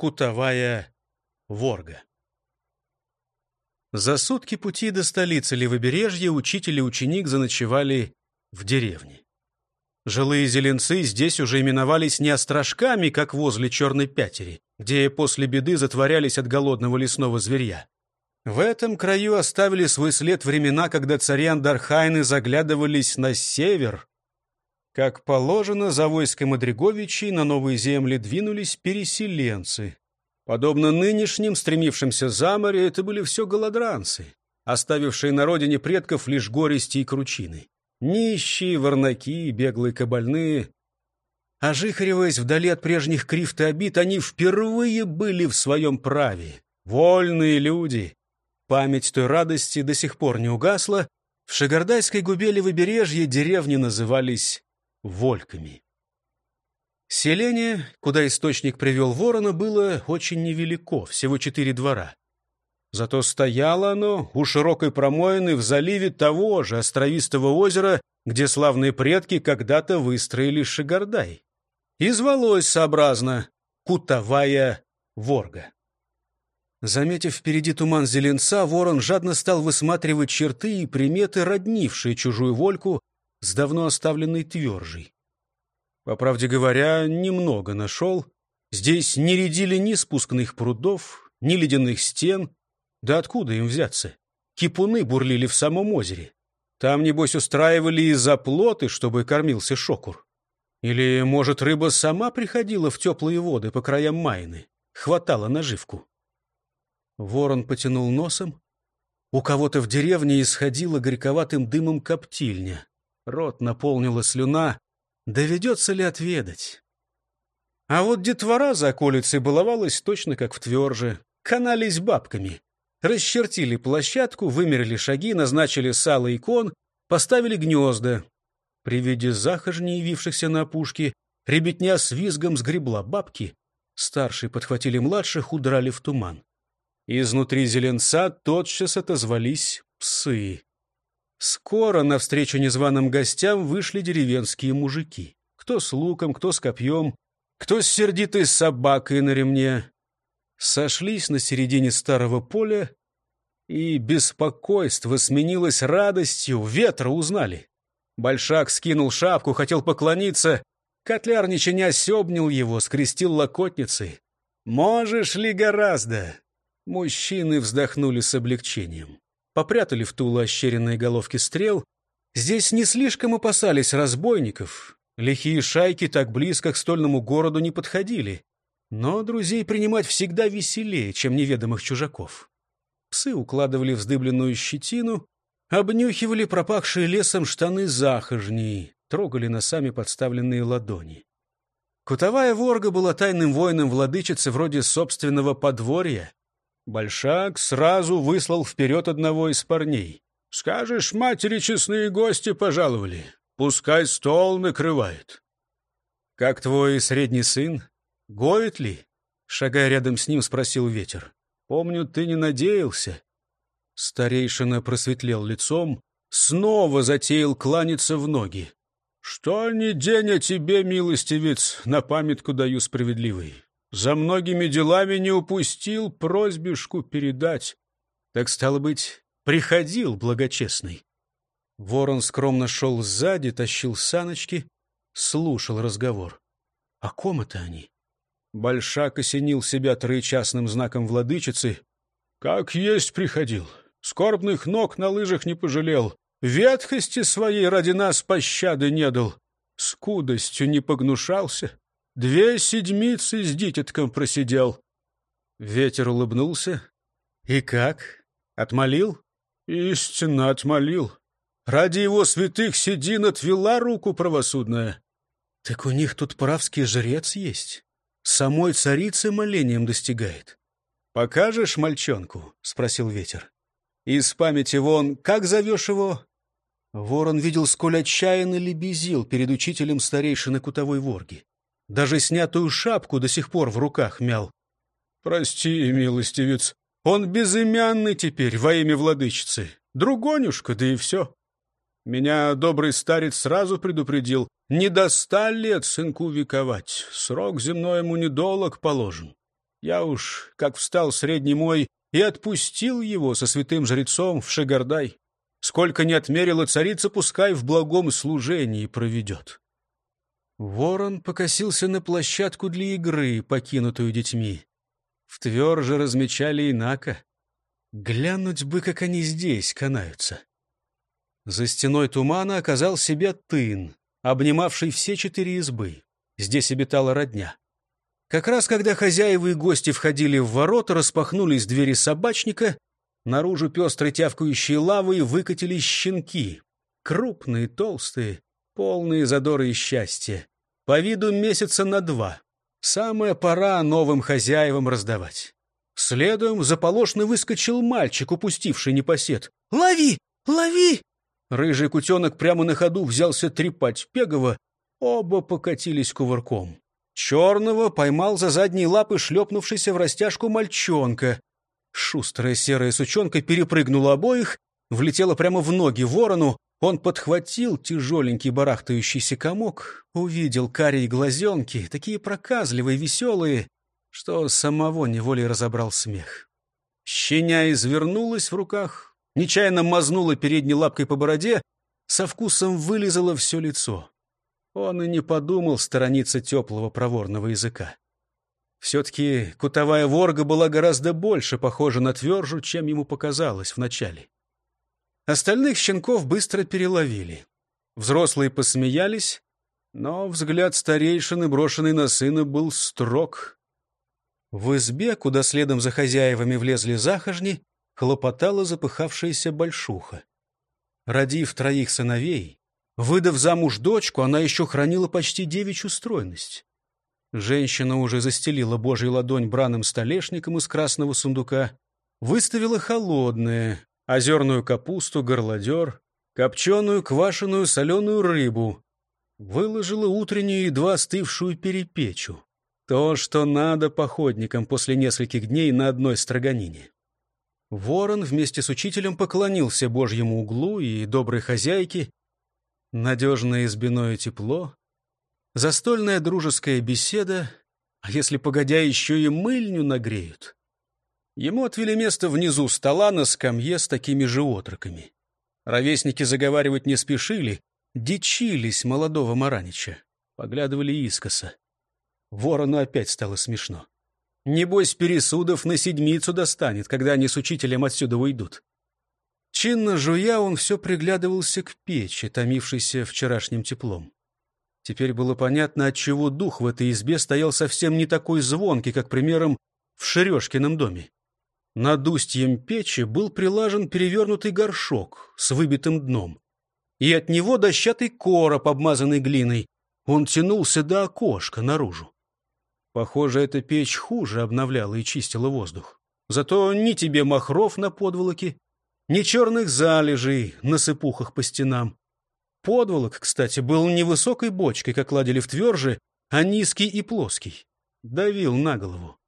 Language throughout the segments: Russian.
Кутовая Ворга. За сутки пути до столицы Левобережья учитель и ученик заночевали в деревне. Жилые зеленцы здесь уже именовались не острожками, как возле Черной Пятери, где после беды затворялись от голодного лесного зверья. В этом краю оставили свой след времена, когда цари Андархайны заглядывались на север. Как положено, за войском Адриговичей на новые земли двинулись переселенцы. Подобно нынешним, стремившимся за море, это были все голодранцы, оставившие на родине предков лишь горести и кручины. Нищие, ворнаки, беглые кабальные. Ожихариваясь вдали от прежних крифт и обид, они впервые были в своем праве. Вольные люди. Память той радости до сих пор не угасла. В Шагардайской губе левобережья деревни назывались Вольками. Селение, куда источник привел ворона, было очень невелико, всего четыре двора. Зато стояло оно у широкой промоины в заливе того же островистого озера, где славные предки когда-то выстроили Шигардай. И звалось сообразно «Кутовая Ворга». Заметив впереди туман зеленца, ворон жадно стал высматривать черты и приметы, роднившие чужую вольку с давно оставленной твержей. По правде говоря, немного нашел. Здесь не рядили ни спускных прудов, ни ледяных стен, да откуда им взяться? Кипуны бурлили в самом озере. Там, небось, устраивали и заплоты, чтобы кормился шокур. Или, может, рыба сама приходила в теплые воды по краям майны, хватала наживку. Ворон потянул носом. У кого-то в деревне исходила горьковатым дымом коптильня. Рот наполнила слюна. Доведется ли отведать? А вот детвора за околицей баловалась точно как в тверже. Канались бабками расчертили площадку, вымерили шаги, назначили сало и кон, поставили гнезда. При виде захожней, явившихся на опушке, ребятня с визгом сгребла бабки. Старшие подхватили младших, удрали в туман. Изнутри зеленца тотчас отозвались псы. Скоро навстречу незваным гостям вышли деревенские мужики. Кто с луком, кто с копьем, кто с сердитой собакой на ремне сошлись на середине старого поля, и беспокойство сменилось радостью, ветра узнали. Большак скинул шапку, хотел поклониться. Котляр не чинясь обнял его, скрестил локотницы. «Можешь ли гораздо?» Мужчины вздохнули с облегчением. Попрятали в тулы ощеренные головки стрел. Здесь не слишком опасались разбойников. Лихие шайки так близко к стольному городу не подходили. Но друзей принимать всегда веселее, чем неведомых чужаков. Псы укладывали вздыбленную щетину, обнюхивали пропахшие лесом штаны захожней, трогали носами подставленные ладони. Кутовая ворга была тайным воином владычицы вроде собственного подворья. Большак сразу выслал вперед одного из парней. «Скажешь, матери честные гости пожаловали. Пускай стол накрывает». «Как твой средний сын?» Гоет ли? Шагая рядом с ним, спросил ветер. Помню, ты не надеялся. Старейшина просветлел лицом, снова затеял кланяться в ноги. Что ни день о тебе, милостивец, на памятку даю справедливый. За многими делами не упустил просьбишку передать. Так, стало быть, приходил благочестный. Ворон скромно шел сзади, тащил саночки, слушал разговор. О ком это они? Большак осенил себя троечастным знаком владычицы. «Как есть приходил. Скорбных ног на лыжах не пожалел. Ветхости своей ради нас пощады не дал. Скудостью не погнушался. Две седмицы с дитятком просидел». Ветер улыбнулся. «И как? Отмолил?» «Истинно отмолил. Ради его святых седин отвела руку правосудная». «Так у них тут правский жрец есть» самой царицы молением достигает. «Покажешь мальчонку?» — спросил ветер. «Из памяти вон, как зовешь его?» Ворон видел, сколь отчаянно лебезил перед учителем старейшины кутовой ворги. Даже снятую шапку до сих пор в руках мял. «Прости, милостивец, он безымянный теперь во имя владычицы. Другонюшка, да и все. Меня добрый старец сразу предупредил, не до ста лет сынку вековать, срок земной ему недолог положен. Я уж, как встал средний мой, и отпустил его со святым жрецом в Шагардай. Сколько не отмерила царица, пускай в благом служении проведет. Ворон покосился на площадку для игры, покинутую детьми. В тверже размечали инако. Глянуть бы, как они здесь канаются. За стеной тумана оказал себя тын, обнимавший все четыре избы. Здесь обитала родня. Как раз когда хозяева и гости входили в ворота, распахнулись двери собачника, наружу пестрой тявкающей лавы выкатились щенки. Крупные, толстые, полные задора и счастья. По виду месяца на два. Самая пора новым хозяевам раздавать. Следом заполошно выскочил мальчик, упустивший непосед. «Лови! Лови!» Рыжий кутенок прямо на ходу взялся трепать Пегова. Оба покатились кувырком. Черного поймал за задние лапы шлепнувшийся в растяжку мальчонка. Шустрая серая сучонка перепрыгнула обоих, влетела прямо в ноги ворону. Он подхватил тяжеленький барахтающийся комок, увидел карие глазенки, такие проказливые, веселые, что самого неволей разобрал смех. Щеня извернулась в руках, нечаянно мазнула передней лапкой по бороде, со вкусом вылезала все лицо. Он и не подумал сторониться теплого проворного языка. Все-таки кутовая ворга была гораздо больше похожа на твержу, чем ему показалось вначале. Остальных щенков быстро переловили. Взрослые посмеялись, но взгляд старейшины, брошенный на сына, был строг. В избе, куда следом за хозяевами влезли захожни, хлопотала запыхавшаяся большуха. Родив троих сыновей, Выдав замуж дочку, она еще хранила почти девичью стройность. Женщина уже застелила божий ладонь браным столешником из красного сундука, выставила холодное, озерную капусту, горлодер, копченую, квашеную, соленую рыбу, выложила утреннюю едва остывшую перепечу. То, что надо походникам после нескольких дней на одной строганине. Ворон вместе с учителем поклонился Божьему углу и доброй хозяйке, Надежное избиное тепло, застольная дружеская беседа, а если погодя еще и мыльню нагреют. Ему отвели место внизу стола на скамье с такими же отроками. Ровесники заговаривать не спешили, дичились молодого Маранича, поглядывали искоса. Ворону опять стало смешно. Небось, пересудов на седмицу достанет, когда они с учителем отсюда уйдут. Чинно жуя, он все приглядывался к печи, томившейся вчерашним теплом. Теперь было понятно, отчего дух в этой избе стоял совсем не такой звонкий, как, примером, в Шерешкином доме. Над устьем печи был прилажен перевернутый горшок с выбитым дном. И от него дощатый короб, обмазанный глиной. Он тянулся до окошка наружу. Похоже, эта печь хуже обновляла и чистила воздух. Зато ни тебе махров на подволоке, ни черных залежей на сыпухах по стенам. Подволок, кстати, был не высокой бочкой, как ладили в тверже, а низкий и плоский. Давил на голову.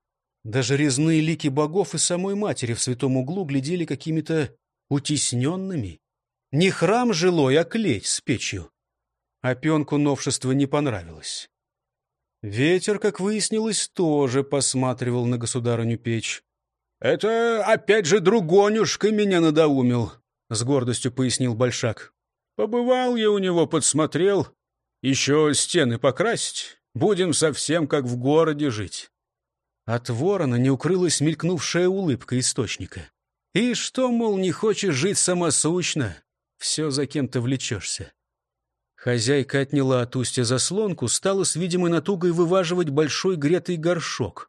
Даже резные лики богов и самой матери в святом углу глядели какими-то утесненными. Не храм жилой, а клеть с печью. Опенку новшество не понравилось. Ветер, как выяснилось, тоже посматривал на государыню печь. «Это опять же другонюшка меня надоумил», — с гордостью пояснил Большак. «Побывал я у него, подсмотрел. Еще стены покрасить. Будем совсем как в городе жить». От ворона не укрылась мелькнувшая улыбка источника. «И что, мол, не хочешь жить самосущно? Все за кем-то влечешься». Хозяйка отняла от устья заслонку, стала с видимой натугой вываживать большой гретый горшок.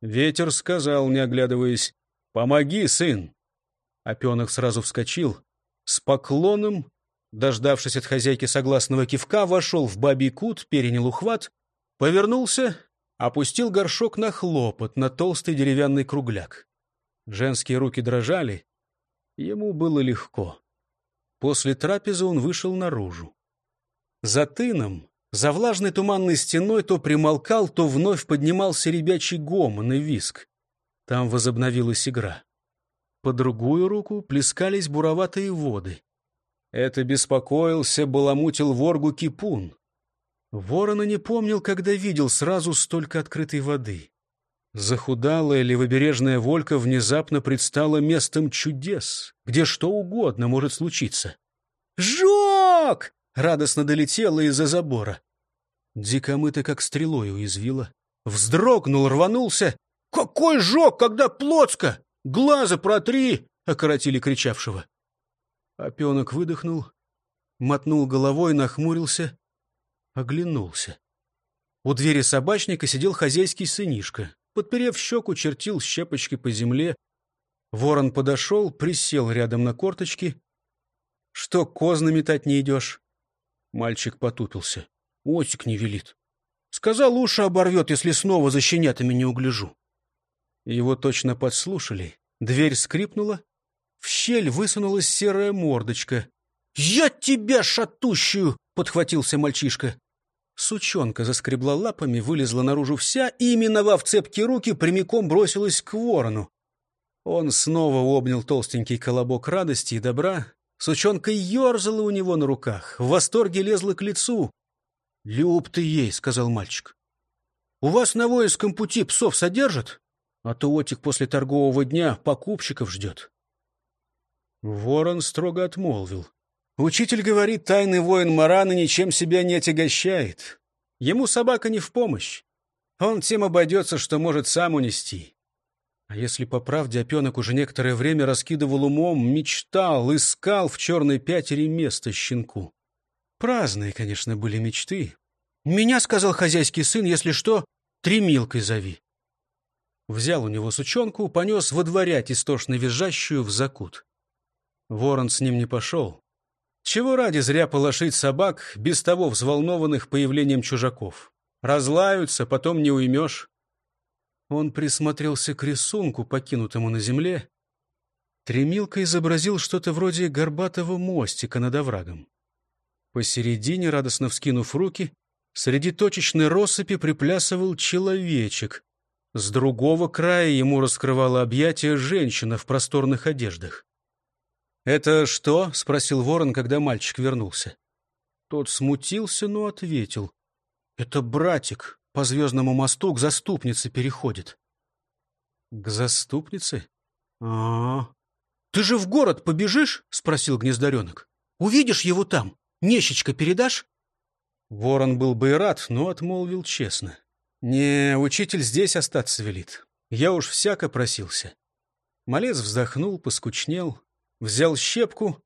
Ветер сказал, не оглядываясь, «Помоги, сын!» Опенок сразу вскочил. С поклоном, дождавшись от хозяйки согласного кивка, вошел в бабий кут, перенял ухват, повернулся, опустил горшок на хлопот, на толстый деревянный кругляк. Женские руки дрожали. Ему было легко. После трапезы он вышел наружу. За тыном за влажной туманной стеной то примолкал, то вновь поднимался ребячий гомон и виск. Там возобновилась игра. По другую руку плескались буроватые воды. Это беспокоился, баламутил воргу кипун. Ворона не помнил, когда видел сразу столько открытой воды. Захудалая левобережная волька внезапно предстала местом чудес, где что угодно может случиться. «Жок!» — радостно долетела из-за забора. Дикомыта как стрелой уязвила. Вздрогнул, рванулся. «Какой жог, когда плотска! Глаза протри!» — окоротили кричавшего. Опенок выдохнул, мотнул головой, нахмурился, оглянулся. У двери собачника сидел хозяйский сынишка. Подперев щеку, чертил щепочкой по земле. Ворон подошел, присел рядом на корточки. — Что, козна метать не идешь? Мальчик потупился. — Осик не велит. Сказал, уши оборвет, если снова за щенятами не угляжу. Его точно подслушали. Дверь скрипнула. В щель высунулась серая мордочка. «Я тебя, шатущую!» — подхватился мальчишка. Сучонка заскребла лапами, вылезла наружу вся и, миновав цепки руки, прямиком бросилась к ворону. Он снова обнял толстенький колобок радости и добра. Сучонка ерзала у него на руках, в восторге лезла к лицу. — Люб ты ей, — сказал мальчик. — У вас на воинском пути псов содержат? А то Отик после торгового дня покупщиков ждет. Ворон строго отмолвил. Учитель говорит, тайный воин Марана ничем себя не отягощает. Ему собака не в помощь. Он тем обойдется, что может сам унести. А если по правде опенок уже некоторое время раскидывал умом, мечтал, искал в черной пятере место щенку. Праздные, конечно, были мечты. «Меня, — сказал хозяйский сын, — если что, тремилкой зови». Взял у него сучонку, понес водворять истошно визжащую в закут. Ворон с ним не пошел. Чего ради зря полошить собак, без того взволнованных появлением чужаков? Разлаются, потом не уймешь. Он присмотрелся к рисунку, покинутому на земле. Тремилка изобразил что-то вроде горбатого мостика над оврагом. Посередине, радостно вскинув руки, среди точечной россыпи приплясывал человечек. С другого края ему раскрывала объятия женщина в просторных одеждах. «Это что?» — спросил ворон, когда мальчик вернулся. Тот смутился, но ответил. «Это братик по звездному мосту к заступнице переходит». «К заступнице? а, -а, -а. Ты же в город побежишь?» — спросил гнездаренок. «Увидишь его там? Нещечко передашь?» Ворон был бы и рад, но отмолвил честно. «Не, учитель здесь остаться велит. Я уж всяко просился». Малец вздохнул, поскучнел, взял щепку,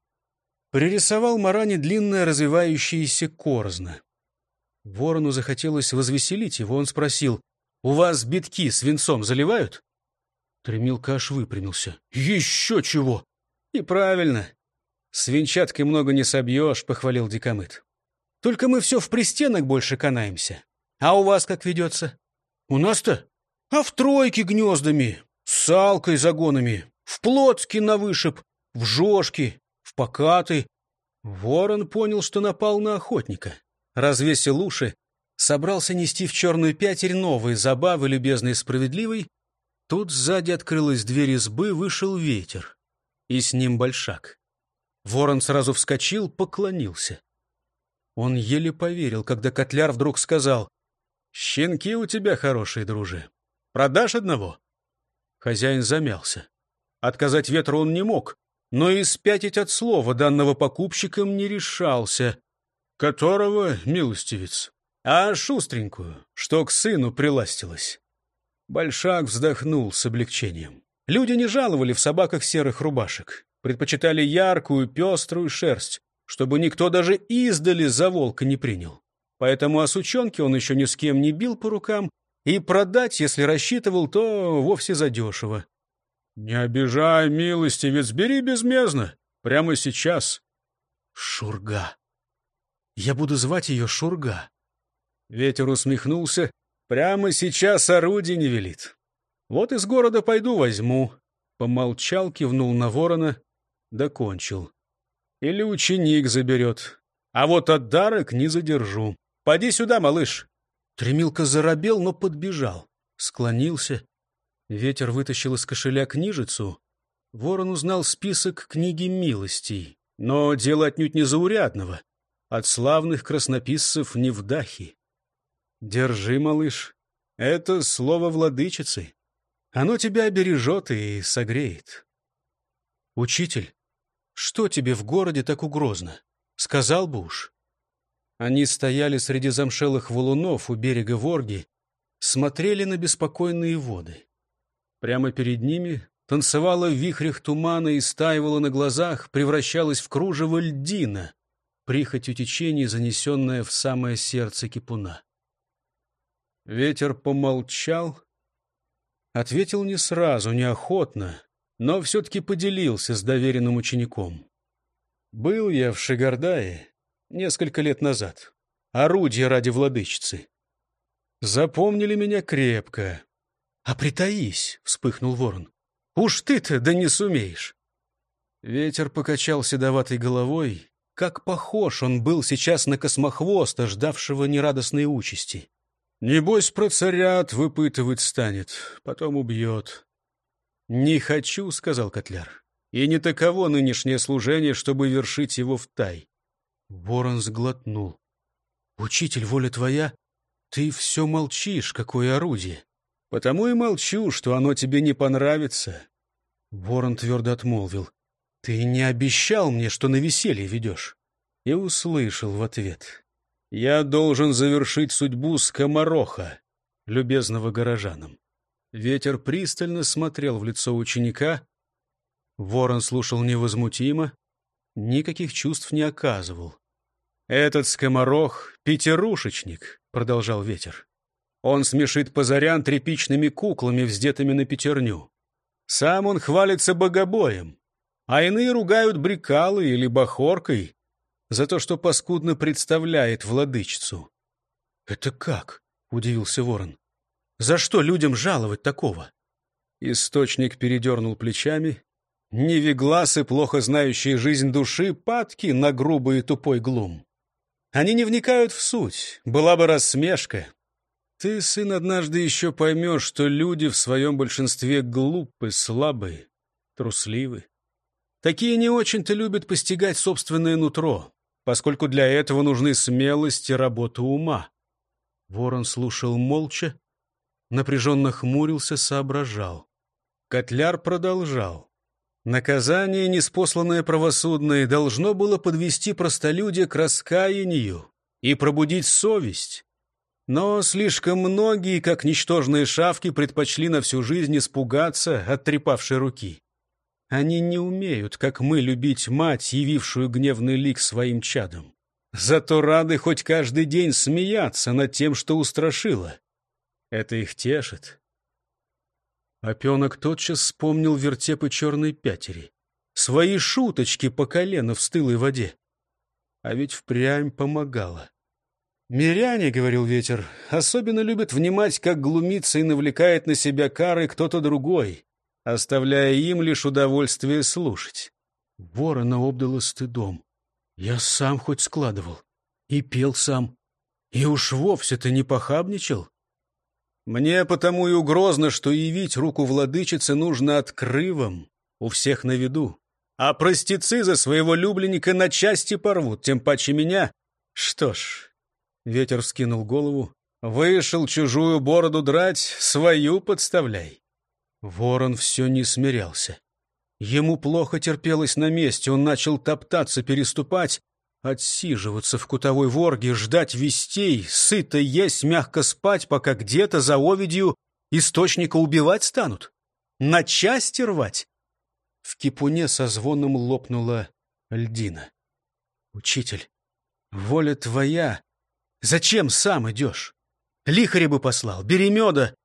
пририсовал Маране длинное развивающееся корзно. Ворону захотелось возвеселить его, он спросил, «У вас битки свинцом заливают?» Тремилка аж выпрямился. «Еще чего!» «И правильно. Свинчаткой много не собьешь», — похвалил Дикомыт. «Только мы все в пристенок больше канаемся. А у вас как ведется?» «У нас-то? А в тройке гнездами, с салкой загонами, в Плотске на вышиб, в жошки, в покаты. Ворон понял, что напал на охотника. Развесил уши, собрался нести в черную пятерь новые забавы, любезный и справедливый. Тут сзади открылась дверь избы, вышел ветер. И с ним большак. Ворон сразу вскочил, поклонился. Он еле поверил, когда котляр вдруг сказал, «Щенки у тебя хорошие, друже. Продашь одного?» Хозяин замялся. Отказать ветру он не мог но и спятить от слова данного покупщиком не решался. Которого, милостивец, а шустренькую, что к сыну приластилась. Большак вздохнул с облегчением. Люди не жаловали в собаках серых рубашек, предпочитали яркую, пеструю шерсть, чтобы никто даже издали за волка не принял. Поэтому о сучонке он еще ни с кем не бил по рукам, и продать, если рассчитывал, то вовсе задешево. «Не обижай, милостивец, бери безмездно, прямо сейчас». «Шурга. Я буду звать ее Шурга». Ветер усмехнулся. «Прямо сейчас орудие не велит. Вот из города пойду возьму». Помолчал, кивнул на ворона, докончил. «Или ученик заберет. А вот отдарок не задержу. Поди сюда, малыш». Тремилка заробел, но подбежал. Склонился, Ветер вытащил из кошеля книжицу. Ворон узнал список книги милостей, но дело отнюдь не заурядного. От славных краснописцев Невдахи. «Держи, малыш, это слово владычицы». Оно тебя бережет и согреет. Учитель, что тебе в городе так угрозно? Сказал бы уж. Они стояли среди замшелых валунов у берега Ворги, смотрели на беспокойные воды. Прямо перед ними танцевала в вихрях тумана и стаивала на глазах, превращалась в кружево льдина, прихотью течений, занесенная в самое сердце кипуна. Ветер помолчал, ответил не сразу, неохотно, но все-таки поделился с доверенным учеником. «Был я в Шигардае несколько лет назад. Орудие ради владычицы. Запомнили меня крепко. А притаись, — вспыхнул ворон. Уж ты-то да не сумеешь. Ветер покачал седоватой головой. Как похож он был сейчас на космохвоста, ждавшего нерадостной участи. Небось, про царят выпытывать станет, потом убьет. «Не хочу», — сказал Котляр, — «и не таково нынешнее служение, чтобы вершить его в тай. Ворон сглотнул. «Учитель, воля твоя, ты все молчишь, какое орудие. Потому и молчу, что оно тебе не понравится». Ворон твердо отмолвил. «Ты не обещал мне, что на веселье ведешь?» И услышал в ответ. «Я должен завершить судьбу скомороха, любезного горожанам». Ветер пристально смотрел в лицо ученика. Ворон слушал невозмутимо, никаких чувств не оказывал. «Этот скоморох — пятерушечник», — продолжал ветер. «Он смешит позарян тряпичными куклами, вздетыми на пятерню. Сам он хвалится богобоем, а иные ругают брикалой или бахоркой за то, что паскудно представляет владычицу». «Это как?» — удивился ворон. «За что людям жаловать такого?» Источник передернул плечами, Невегласы, плохо знающие жизнь души, падки на грубый и тупой глум. Они не вникают в суть, была бы рассмешка. Ты, сын, однажды еще поймешь, что люди в своем большинстве глупы, слабы, трусливы. Такие не очень-то любят постигать собственное нутро, поскольку для этого нужны смелость и работа ума. Ворон слушал молча, напряженно хмурился, соображал. Котляр продолжал. Наказание, неспосланное правосудное, должно было подвести простолюдия к раскаянию и пробудить совесть. Но слишком многие, как ничтожные шавки, предпочли на всю жизнь испугаться от трепавшей руки. Они не умеют, как мы, любить мать, явившую гневный лик своим чадом. Зато рады хоть каждый день смеяться над тем, что устрашило. Это их тешит. Опенок тотчас вспомнил вертепы черной пятери. Свои шуточки по колено в стылой воде. А ведь впрямь помогало. «Миряне, — говорил ветер, — особенно любят внимать, как глумится и навлекает на себя кары кто-то другой, оставляя им лишь удовольствие слушать». Ворона обдала стыдом. «Я сам хоть складывал. И пел сам. И уж вовсе-то не похабничал. Мне потому и угрозно, что явить руку владычицы нужно открывом, у всех на виду. А простецы за своего любленника на части порвут, тем паче меня. Что ж, ветер вскинул голову. Вышел чужую бороду драть, свою подставляй. Ворон все не смирялся. Ему плохо терпелось на месте, он начал топтаться, переступать, Отсиживаться в кутовой ворге, ждать вестей, сыто есть, мягко спать, пока где-то за овидью источника убивать станут? На части рвать? В кипуне со звоном лопнула льдина. Учитель, воля твоя. Зачем сам идешь? Лихаря бы послал, бери меда.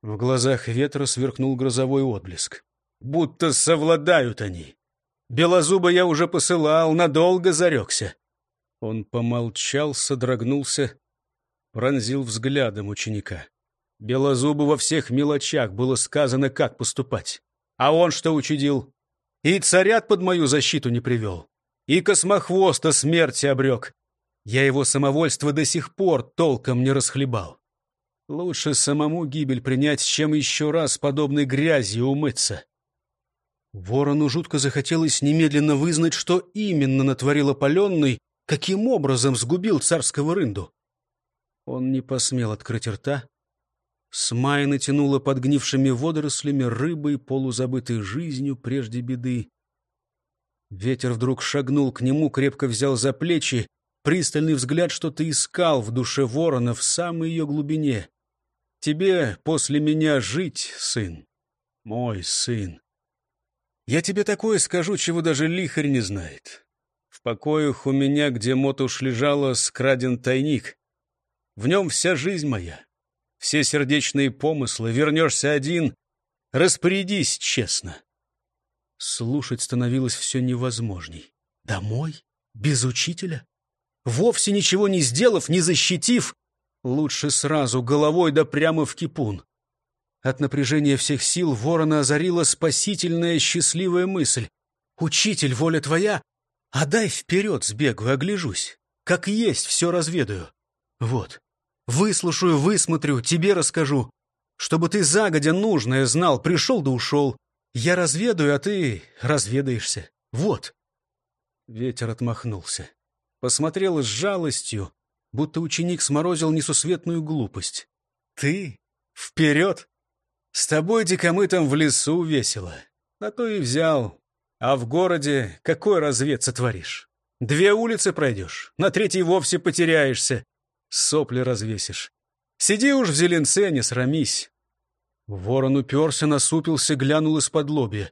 В глазах ветра сверкнул грозовой отблеск. Будто совладают они. Белозуба я уже посылал, надолго зарекся. Он помолчал, содрогнулся, пронзил взглядом ученика. Белозубу во всех мелочах было сказано, как поступать. А он что учудил? И царят под мою защиту не привел. И космохвоста смерти обрек. Я его самовольство до сих пор толком не расхлебал. Лучше самому гибель принять, чем еще раз подобной грязью умыться. Ворону жутко захотелось немедленно вызнать, что именно натворил опаленный, каким образом сгубил царского рынду. Он не посмел открыть рта, С мая натянула подгнившими водорослями рыбой, полузабытой жизнью прежде беды. Ветер вдруг шагнул к нему, крепко взял за плечи, пристальный взгляд что-то искал в душе ворона в самой ее глубине. «Тебе после меня жить, сын, мой сын. Я тебе такое скажу, чего даже лихарь не знает. В покоях у меня, где мотуш лежала, скраден тайник. В нем вся жизнь моя, все сердечные помыслы. Вернешься один, распорядись честно». Слушать становилось все невозможней. «Домой? Без учителя? Вовсе ничего не сделав, не защитив? Лучше сразу головой да прямо в кипун». От напряжения всех сил ворона озарила спасительная счастливая мысль. «Учитель, воля твоя, а дай вперед сбегаю, огляжусь. Как есть, все разведаю. Вот, выслушаю, высмотрю, тебе расскажу. Чтобы ты загодя нужное знал, пришел да ушел. Я разведаю, а ты разведаешься. Вот. Ветер отмахнулся. Посмотрел с жалостью, будто ученик сморозил несусветную глупость. Ты? Вперед! С тобой дикомытом в лесу весело. На то и взял. А в городе какой развед сотворишь? Две улицы пройдешь, на третьей вовсе потеряешься. Сопли развесишь. Сиди уж в зеленце, не срамись. Ворон уперся, насупился, глянул из-под лобья.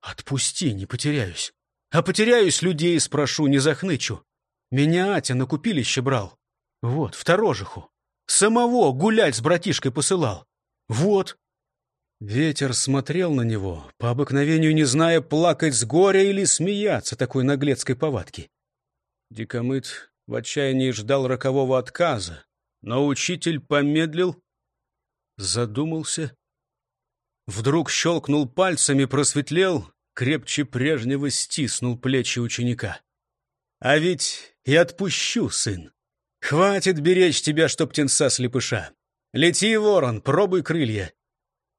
«Отпусти, не потеряюсь. А потеряюсь, людей спрошу, не захнычу. Меня Атя на купилище брал. Вот, в Торожиху. Самого гулять с братишкой посылал. Вот». Ветер смотрел на него, по обыкновению не зная, плакать с горя или смеяться такой наглецкой повадки. Дикомыт в отчаянии ждал рокового отказа, но учитель помедлил, задумался Вдруг щелкнул пальцами, просветлел, крепче прежнего стиснул плечи ученика. «А ведь и отпущу, сын. Хватит беречь тебя, чтоб птенца слепыша. Лети, ворон, пробуй крылья».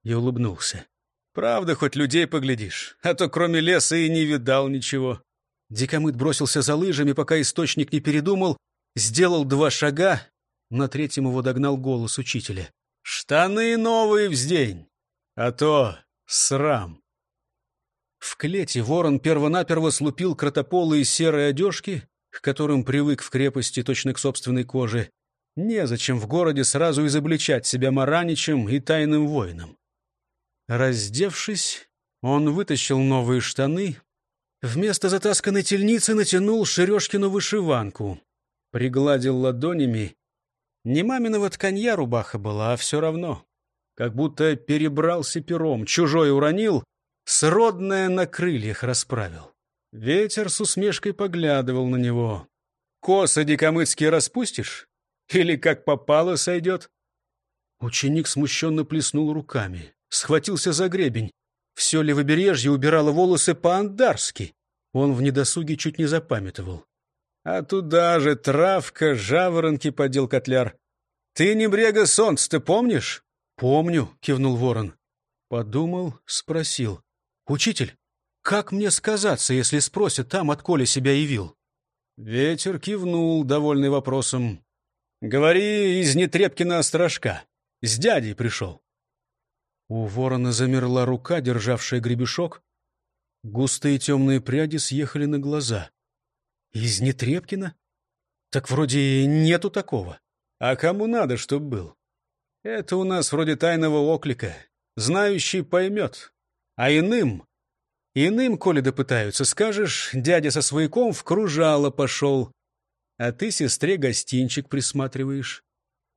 И улыбнулся. «Правда, хоть людей поглядишь, а то кроме леса и не видал ничего». Дикомыт бросился за лыжами, пока источник не передумал, сделал два шага, на третьем его догнал голос учителя. «Штаны новые вздень! а то срам. В клете ворон первонаперво слупил кротополые серые одежки, к которым привык в крепости точно к собственной коже. Незачем в городе сразу изобличать себя мараничем и тайным воином. Раздевшись, он вытащил новые штаны, вместо затасканной тельницы натянул Шерешкину вышиванку, пригладил ладонями. Не маминого тканья рубаха была, а все равно как будто перебрался пером, чужой уронил, сродное на крыльях расправил. Ветер с усмешкой поглядывал на него. «Косы дикомыцкие распустишь? Или как попало сойдет?» Ученик смущенно плеснул руками, схватился за гребень. Все левобережье убирало волосы по-андарски. Он в недосуге чуть не запамятовал. А туда же травка, жаворонки подел котляр. Ты не брега солнце, ты помнишь? «Помню», — кивнул ворон. Подумал, спросил. «Учитель, как мне сказаться, если спросят там, отколе себя явил?» Ветер кивнул, довольный вопросом. «Говори из Нетрепкина острожка. С дядей пришел». У ворона замерла рука, державшая гребешок. Густые темные пряди съехали на глаза. «Из Нетрепкина? Так вроде нету такого. А кому надо, чтоб был? Это у нас вроде тайного оклика. Знающий поймет. А иным... Иным, коли допытаются, скажешь, дядя со свояком в кружало пошел. А ты сестре гостинчик присматриваешь.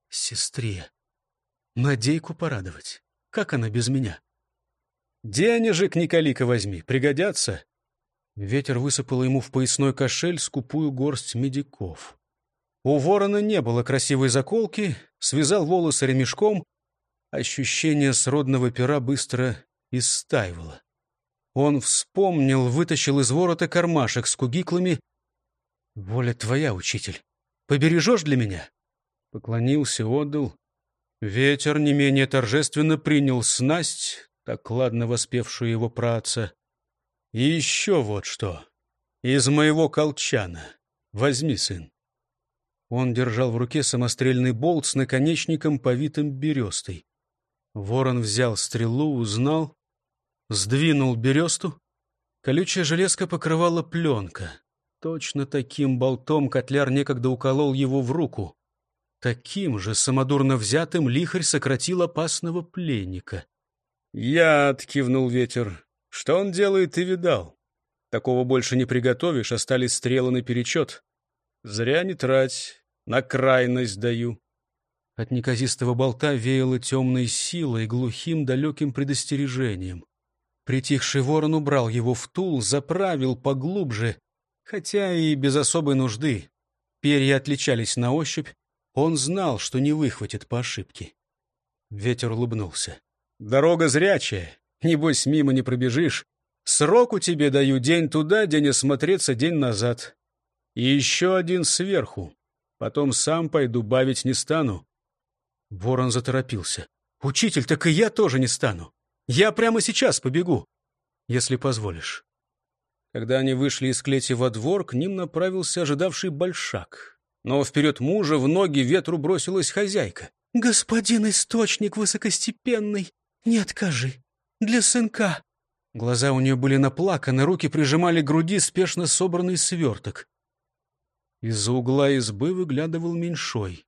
Сестре. Надейку порадовать. Как она без меня? Денежек, Николика, возьми, пригодятся. Ветер высыпал ему в поясной кошель скупую горсть медиков. У ворона не было красивой заколки, связал волосы ремешком. Ощущение сродного пера быстро истаивало. Он вспомнил, вытащил из ворота кармашек с кугиклами. «Воля твоя, учитель, побережешь для меня?» Поклонился, отдал. Ветер не менее торжественно принял снасть, так ладно воспевшую его праца. «И еще вот что. Из моего колчана. Возьми, сын. Он держал в руке самострельный болт с наконечником, повитым берестой. Ворон взял стрелу, узнал, сдвинул бересту. Колючая железка покрывала пленка. Точно таким болтом котляр некогда уколол его в руку. Таким же самодурно взятым лихарь сократил опасного пленника. «Яд!» — кивнул ветер. «Что он делает, ты видал. Такого больше не приготовишь, остались стрелы наперечет. Зря не трать, на крайность даю». От неказистого болта веяло темной силой, глухим далеким предостережением. Притихший ворон убрал его в тул, заправил поглубже, хотя и без особой нужды. Перья отличались на ощупь, он знал, что не выхватит по ошибке. Ветер улыбнулся. «Дорога зрячая, небось мимо не пробежишь. Сроку тебе даю день туда, день осмотреться, день назад. И еще один сверху. Потом сам пойду, бавить не стану. Ворон заторопился. «Учитель, так и я тоже не стану. Я прямо сейчас побегу, если позволишь». Когда они вышли из клети во двор, к ним направился ожидавший большак. Но вперед мужа в ноги ветру бросилась хозяйка. «Господин источник высокостепенный, не откажи. Для сынка». Глаза у нее были наплаканы, руки прижимали к груди спешно собранный сверток. Из-за угла избы выглядывал меньшой. —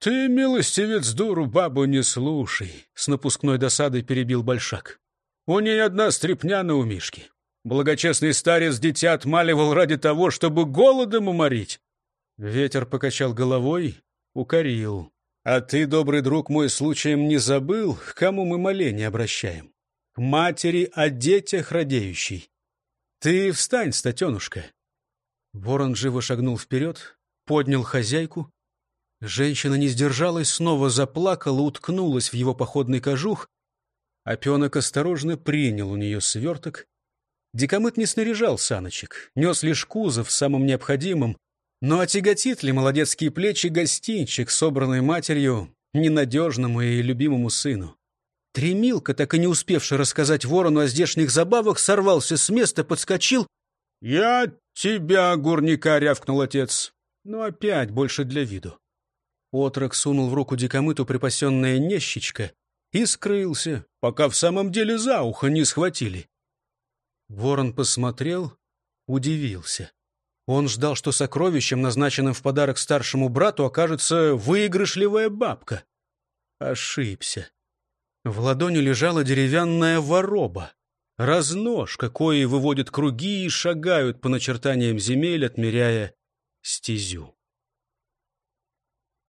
Ты, милостивец, дуру бабу не слушай, — с напускной досадой перебил Большак. — У ней одна стрепня на умишке. Благочестный старец дитя отмаливал ради того, чтобы голодом уморить. Ветер покачал головой, укорил. — А ты, добрый друг мой, случаем не забыл, к кому мы моление обращаем? К матери о детях радеющей. Ты встань, статенушка. Ворон живо шагнул вперед, поднял хозяйку, Женщина не сдержалась, снова заплакала, уткнулась в его походный кожух. Опенок осторожно принял у нее сверток. Дикомыт не снаряжал саночек, нес лишь кузов самым необходимым. Но отяготит ли молодецкие плечи гостинчик, собранный матерью, ненадежному и любимому сыну? Тремилка, так и не успевший рассказать ворону о здешних забавах, сорвался с места, подскочил. — Я тебя, гурника, — рявкнул отец, но опять больше для виду. Отрок сунул в руку дикомыту припасенная нещечка и скрылся, пока в самом деле за ухо не схватили. Ворон посмотрел, удивился. Он ждал, что сокровищем, назначенным в подарок старшему брату, окажется выигрышливая бабка. Ошибся. В ладони лежала деревянная вороба, разнож, какой выводят круги и шагают по начертаниям земель, отмеряя стезю.